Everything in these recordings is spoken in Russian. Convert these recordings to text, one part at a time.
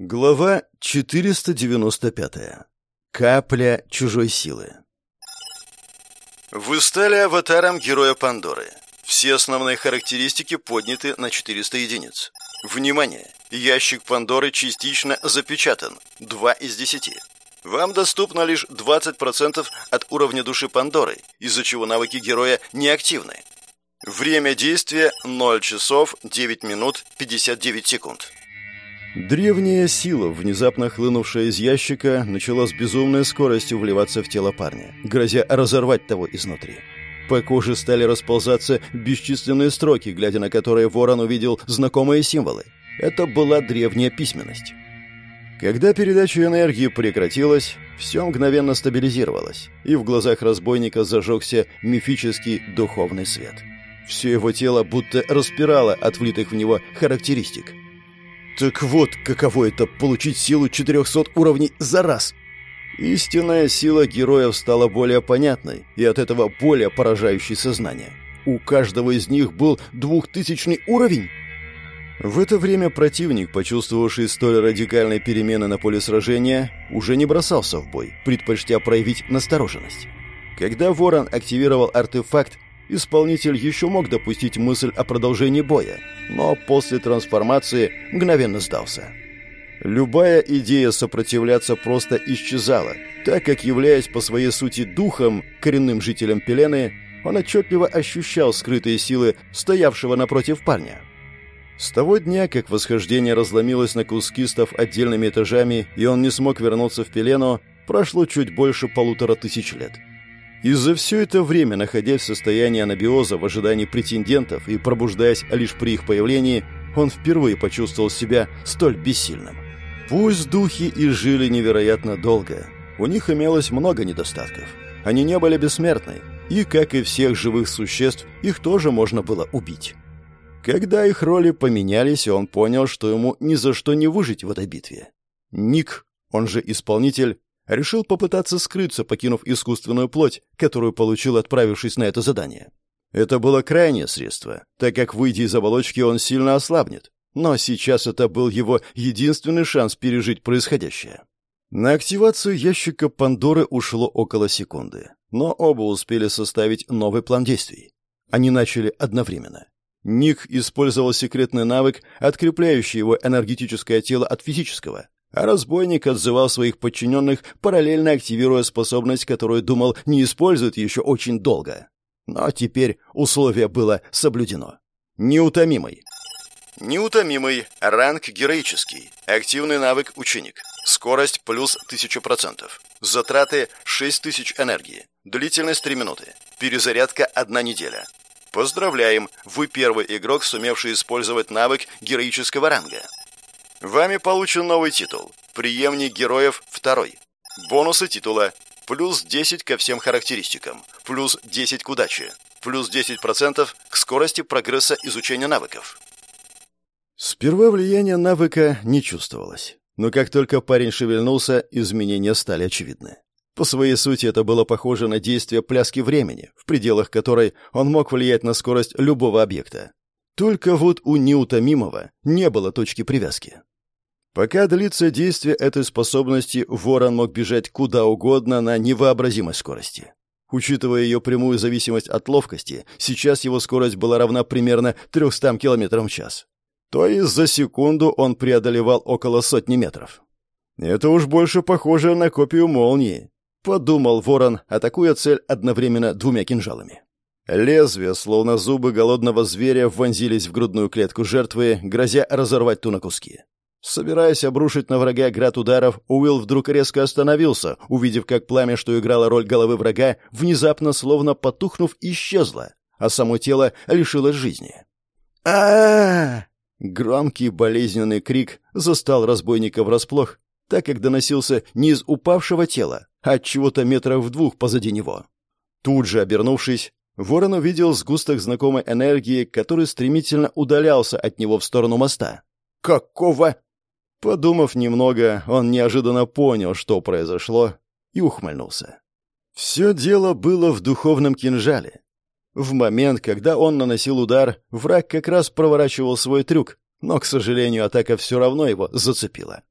Глава 495. Капля чужой силы. Вы стали аватаром героя Пандоры. Все основные характеристики подняты на 400 единиц. Внимание! Ящик Пандоры частично запечатан. 2 из 10. Вам доступно лишь 20% от уровня души Пандоры, из-за чего навыки героя неактивны. Время действия 0 часов 9 минут 59 секунд. Древняя сила, внезапно хлынувшая из ящика, начала с безумной скоростью вливаться в тело парня, грозя разорвать того изнутри. По коже стали расползаться бесчисленные строки, глядя на которые ворон увидел знакомые символы. Это была древняя письменность. Когда передача энергии прекратилась, все мгновенно стабилизировалось, и в глазах разбойника зажегся мифический духовный свет. Все его тело будто распирало от влитых в него характеристик – так вот, каково это — получить силу 400 уровней за раз. Истинная сила героев стала более понятной и от этого более поражающей сознание. У каждого из них был двухтысячный уровень. В это время противник, почувствовавший столь радикальные перемены на поле сражения, уже не бросался в бой, предпочтя проявить настороженность. Когда Ворон активировал артефакт, исполнитель еще мог допустить мысль о продолжении боя, но после трансформации мгновенно сдался. Любая идея сопротивляться просто исчезала, так как, являясь по своей сути духом, коренным жителем Пелены, он отчетливо ощущал скрытые силы стоявшего напротив парня. С того дня, как восхождение разломилось на куски, став отдельными этажами, и он не смог вернуться в Пелену, прошло чуть больше полутора тысяч лет. И за все это время, находясь в состоянии анабиоза в ожидании претендентов и пробуждаясь лишь при их появлении, он впервые почувствовал себя столь бессильным. Пусть духи и жили невероятно долго, у них имелось много недостатков. Они не были бессмертны, и, как и всех живых существ, их тоже можно было убить. Когда их роли поменялись, он понял, что ему ни за что не выжить в этой битве. Ник, он же исполнитель, решил попытаться скрыться, покинув искусственную плоть, которую получил, отправившись на это задание. Это было крайнее средство, так как, выйдя из оболочки, он сильно ослабнет. Но сейчас это был его единственный шанс пережить происходящее. На активацию ящика Пандоры ушло около секунды, но оба успели составить новый план действий. Они начали одновременно. Ник использовал секретный навык, открепляющий его энергетическое тело от физического, а разбойник отзывал своих подчиненных, параллельно активируя способность, которую думал не использует еще очень долго. Но теперь условие было соблюдено. Неутомимый. Неутомимый. Ранг героический. Активный навык ученик. Скорость плюс 1000%. Затраты 6000 энергии. Длительность 3 минуты. Перезарядка 1 неделя. Поздравляем, вы первый игрок, сумевший использовать навык героического ранга. Вами получен новый титул. Приемник героев второй. Бонусы титула. Плюс 10 ко всем характеристикам. Плюс 10 к удаче. Плюс 10% к скорости прогресса изучения навыков. Сперва влияние навыка не чувствовалось. Но как только парень шевельнулся, изменения стали очевидны. По своей сути это было похоже на действие пляски времени, в пределах которой он мог влиять на скорость любого объекта. Только вот у неутомимого не было точки привязки. Пока длится действие этой способности, ворон мог бежать куда угодно на невообразимой скорости. Учитывая ее прямую зависимость от ловкости, сейчас его скорость была равна примерно 300 км в час. То есть за секунду он преодолевал около сотни метров. Это уж больше похоже на копию молнии, подумал ворон, атакуя цель одновременно двумя кинжалами. Лезвия, словно зубы голодного зверя, вонзились в грудную клетку жертвы, грозя разорвать ту на куски. Собираясь обрушить на врага град ударов, Уилл вдруг резко остановился, увидев, как пламя, что играло роль головы врага, внезапно, словно потухнув, исчезло, а само тело лишилось жизни. а Громкий болезненный крик застал разбойника врасплох, так как доносился не из упавшего тела, а от чего-то метров в двух позади него. Тут же, обернувшись, Ворон увидел сгусток знакомой энергии, который стремительно удалялся от него в сторону моста. «Какого?» Подумав немного, он неожиданно понял, что произошло, и ухмыльнулся. Все дело было в духовном кинжале. В момент, когда он наносил удар, враг как раз проворачивал свой трюк, но, к сожалению, атака все равно его зацепила.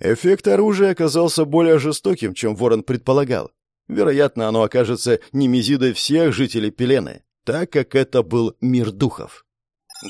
Эффект оружия оказался более жестоким, чем Ворон предполагал. Вероятно, оно окажется немезидой всех жителей Пелены, так как это был мир духов.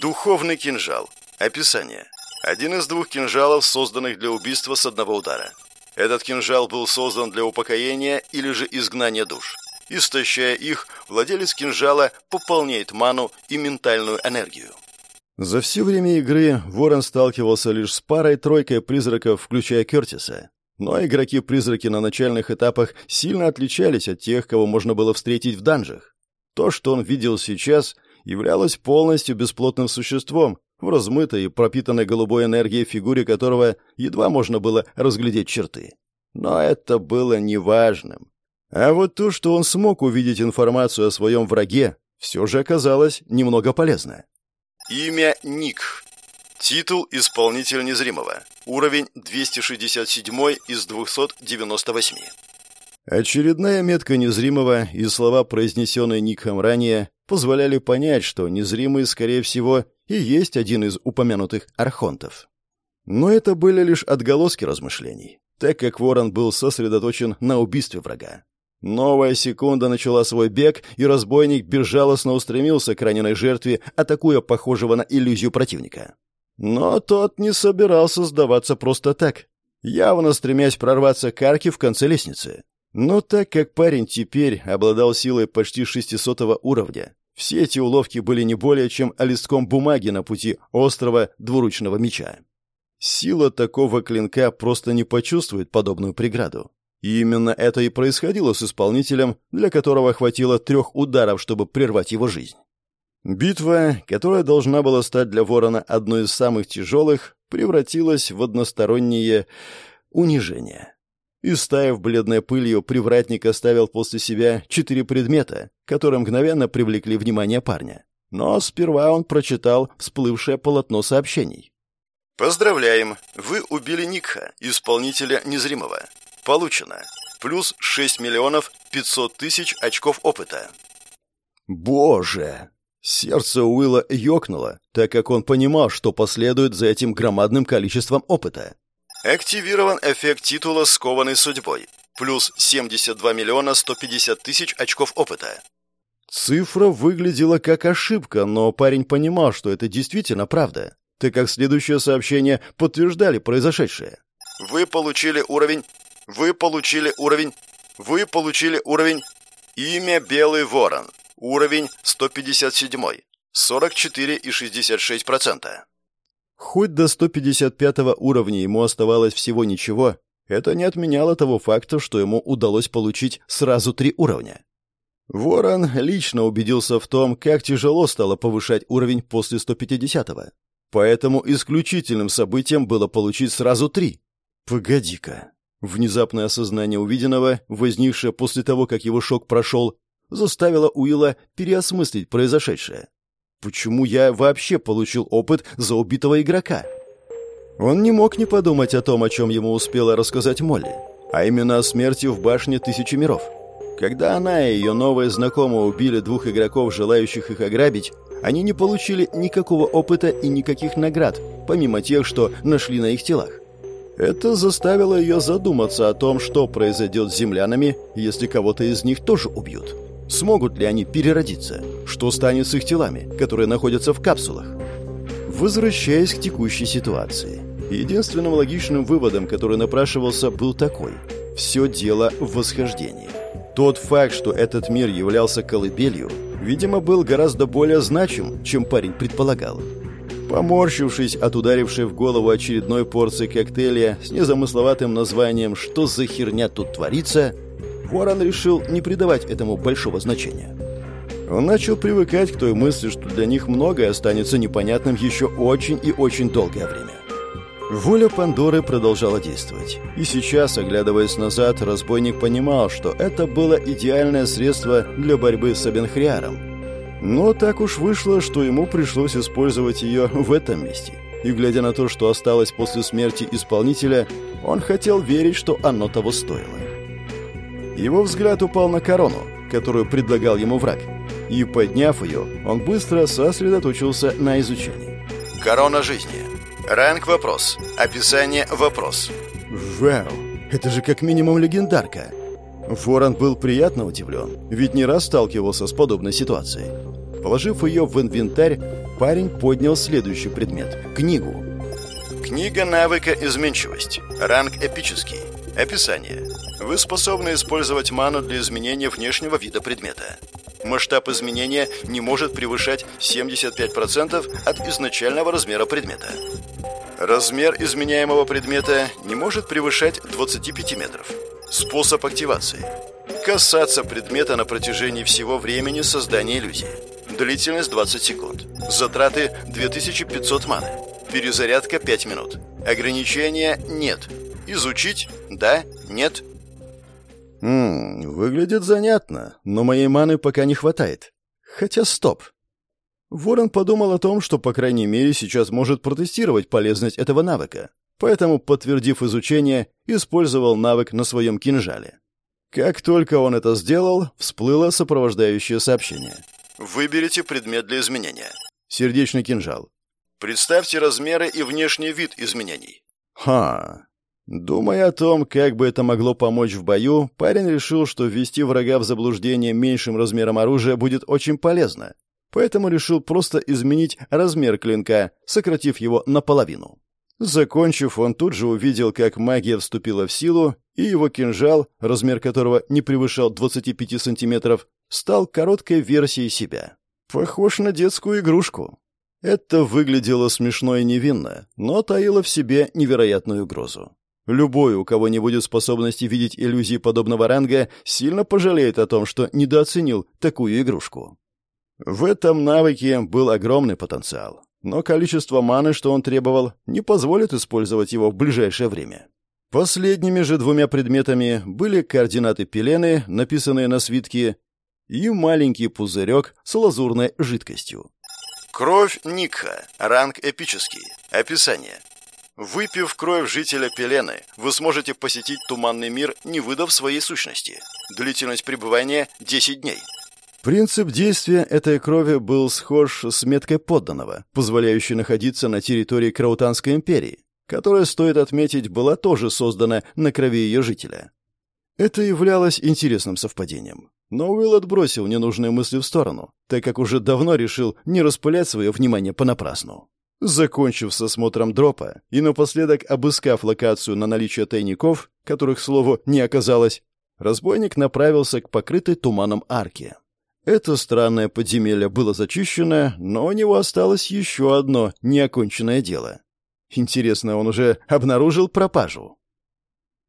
Духовный кинжал. Описание. Один из двух кинжалов, созданных для убийства с одного удара. Этот кинжал был создан для упокоения или же изгнания душ. Истощая их, владелец кинжала пополняет ману и ментальную энергию. За все время игры Ворон сталкивался лишь с парой-тройкой призраков, включая Кертиса. Но игроки-призраки на начальных этапах сильно отличались от тех, кого можно было встретить в данжах. То, что он видел сейчас, являлось полностью бесплотным существом, в размытой и пропитанной голубой энергией фигуре которого едва можно было разглядеть черты. Но это было неважным. А вот то, что он смог увидеть информацию о своем враге, все же оказалось немного полезно. Имя Ник. Титул «Исполнитель незримого». Уровень 267 из 298. Очередная метка незримого и слова, произнесенные Ником ранее, позволяли понять, что незримый, скорее всего, и есть один из упомянутых архонтов. Но это были лишь отголоски размышлений, так как Ворон был сосредоточен на убийстве врага. Новая секунда начала свой бег, и разбойник безжалостно устремился к раненой жертве, атакуя похожего на иллюзию противника. Но тот не собирался сдаваться просто так, явно стремясь прорваться к арке в конце лестницы. Но так как парень теперь обладал силой почти 600 уровня, все эти уловки были не более чем листком бумаги на пути острого двуручного меча. Сила такого клинка просто не почувствует подобную преграду. И именно это и происходило с исполнителем, для которого хватило трех ударов, чтобы прервать его жизнь. Битва, которая должна была стать для Ворона одной из самых тяжелых, превратилась в одностороннее унижение. Истаив бледной пылью, привратник оставил после себя четыре предмета, которые мгновенно привлекли внимание парня. Но сперва он прочитал всплывшее полотно сообщений. «Поздравляем! Вы убили Никха, исполнителя незримого. Получено. Плюс 6 миллионов 500 тысяч очков опыта. Боже! Сердце Уилла ёкнуло, так как он понимал, что последует за этим громадным количеством опыта. Активирован эффект титула «Скованный судьбой». Плюс 72 миллиона 150 тысяч очков опыта. Цифра выглядела как ошибка, но парень понимал, что это действительно правда, так как следующее сообщение подтверждали произошедшее. Вы получили уровень вы получили уровень... Вы получили уровень... Имя Белый Ворон. Уровень 157. 44,66%. Хоть до 155 уровня ему оставалось всего ничего, это не отменяло того факта, что ему удалось получить сразу три уровня. Ворон лично убедился в том, как тяжело стало повышать уровень после 150-го. Поэтому исключительным событием было получить сразу три. Погоди-ка. Внезапное осознание увиденного, возникшее после того, как его шок прошел, заставило Уилла переосмыслить произошедшее. Почему я вообще получил опыт за убитого игрока? Он не мог не подумать о том, о чем ему успела рассказать Молли, а именно о смерти в башне Тысячи Миров. Когда она и ее новые знакомые убили двух игроков, желающих их ограбить, они не получили никакого опыта и никаких наград, помимо тех, что нашли на их телах. Это заставило ее задуматься о том, что произойдет с землянами, если кого-то из них тоже убьют. Смогут ли они переродиться? Что станет с их телами, которые находятся в капсулах? Возвращаясь к текущей ситуации, единственным логичным выводом, который напрашивался, был такой. Все дело в восхождении. Тот факт, что этот мир являлся колыбелью, видимо, был гораздо более значим, чем парень предполагал. Поморщившись от ударившей в голову очередной порции коктейля с незамысловатым названием «Что за херня тут творится?», Ворон решил не придавать этому большого значения. Он начал привыкать к той мысли, что для них многое останется непонятным еще очень и очень долгое время. Воля Пандоры продолжала действовать. И сейчас, оглядываясь назад, разбойник понимал, что это было идеальное средство для борьбы с Абенхриаром, но так уж вышло, что ему пришлось использовать ее в этом месте. И глядя на то, что осталось после смерти исполнителя, он хотел верить, что оно того стоило. Его взгляд упал на корону, которую предлагал ему враг. И, подняв ее, он быстро сосредоточился на изучении. Корона жизни. Ранг вопрос. Описание вопрос. Вау, это же как минимум легендарка. Ворон был приятно удивлен, ведь не раз сталкивался с подобной ситуацией. Положив ее в инвентарь, парень поднял следующий предмет — книгу. Книга навыка «Изменчивость». Ранг эпический. Описание. Вы способны использовать ману для изменения внешнего вида предмета. Масштаб изменения не может превышать 75% от изначального размера предмета. Размер изменяемого предмета не может превышать 25 метров. Способ активации. Касаться предмета на протяжении всего времени создания иллюзии. Длительность 20 секунд. Затраты 2500 маны. Перезарядка 5 минут. Ограничения нет. Изучить? Да? Нет? Ммм, выглядит занятно, но моей маны пока не хватает. Хотя стоп. Ворон подумал о том, что, по крайней мере, сейчас может протестировать полезность этого навыка. Поэтому, подтвердив изучение, использовал навык на своем кинжале. Как только он это сделал, всплыло сопровождающее сообщение. Выберите предмет для изменения. Сердечный кинжал. Представьте размеры и внешний вид изменений. Ха. Думая о том, как бы это могло помочь в бою, парень решил, что ввести врага в заблуждение меньшим размером оружия будет очень полезно. Поэтому решил просто изменить размер клинка, сократив его наполовину. Закончив, он тут же увидел, как магия вступила в силу, и его кинжал, размер которого не превышал 25 сантиметров, стал короткой версией себя. Похож на детскую игрушку. Это выглядело смешно и невинно, но таило в себе невероятную угрозу. Любой, у кого не будет способности видеть иллюзии подобного ранга, сильно пожалеет о том, что недооценил такую игрушку. В этом навыке был огромный потенциал, но количество маны, что он требовал, не позволит использовать его в ближайшее время. Последними же двумя предметами были координаты Пелены, написанные на свитке, и маленький пузырек с лазурной жидкостью. Кровь Никха. Ранг эпический. Описание. Выпив кровь жителя Пелены, вы сможете посетить туманный мир, не выдав своей сущности. Длительность пребывания – 10 дней. Принцип действия этой крови был схож с меткой подданного, позволяющей находиться на территории Краутанской империи, которая, стоит отметить, была тоже создана на крови ее жителя. Это являлось интересным совпадением. Но Уилл отбросил ненужные мысли в сторону, так как уже давно решил не распылять свое внимание понапрасну. Закончив с осмотром дропа и напоследок обыскав локацию на наличие тайников, которых, к слову, не оказалось, разбойник направился к покрытой туманом арке. Это странное подземелье было зачищено, но у него осталось еще одно неоконченное дело. Интересно, он уже обнаружил пропажу?